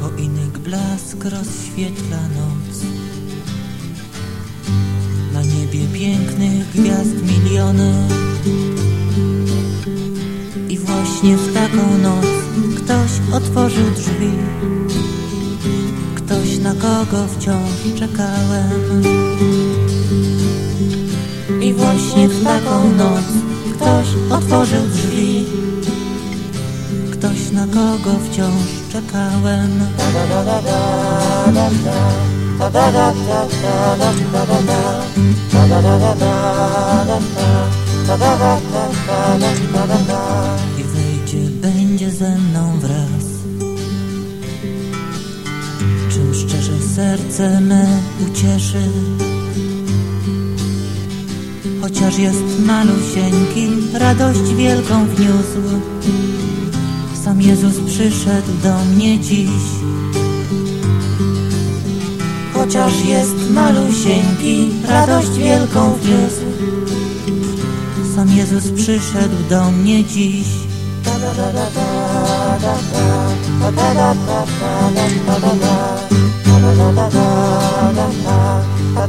Choinek blask rozświetla noc Na niebie pięknych gwiazd miliony I właśnie w taką noc ktoś otworzył drzwi Ktoś na kogo wciąż czekałem. I właśnie w taką noc ktoś otworzył drzwi. Ktoś na kogo wciąż czekałem. I serce me ucieszy. Chociaż jest malusieńki, radość wielką wniósł. Sam Jezus przyszedł do mnie dziś. Chociaż jest malusieńki, radość wielką wniósł. Sam Jezus przyszedł do mnie dziś To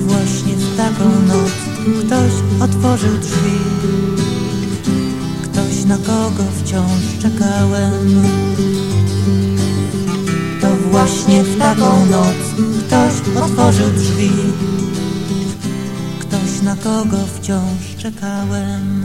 właśnie w taką noc ktoś otworzył drzwi. Ktoś na kogo wciąż czekałem. To właśnie w taką noc ktoś otworzył drzwi Na kogo wciąż czekałem